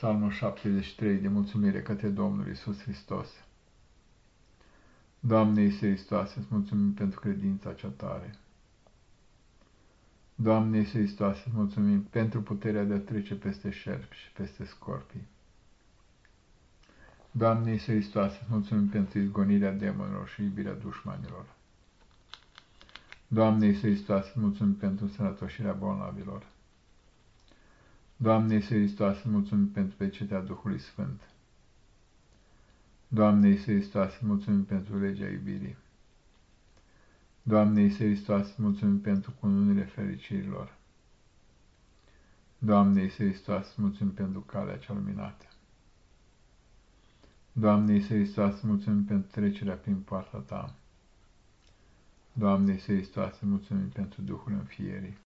Psalmul 73 de mulțumire către Domnul Isus Hristos. Doamne Iisus Hristos, îți mulțumim pentru credința cea tare. Doamne Iisus Hristos, îți mulțumim pentru puterea de a trece peste șerpi și peste scorpii. Doamne Iisus Hristos, îți mulțumim pentru izgonirea demonilor și iubirea dușmanilor. Doamne Iisus Hristos, îți mulțumim pentru sănătoșirea bolnavilor. Doamne Iisus Hristos, mulțumim pentru pecetea Duhului Sfânt. Doamne Iisus Hristos, mulțumim pentru legea iubirii. Doamne Iisus Hristos, mulțumim pentru cununile fericirilor. Doamne Iisus Hristos, mulțumim pentru calea cea luminată. Doamne Iisus Hristos, mulțumim pentru trecerea prin poarta Ta. Doamne Iisus Hristos, mulțumim pentru Duhul înfierii.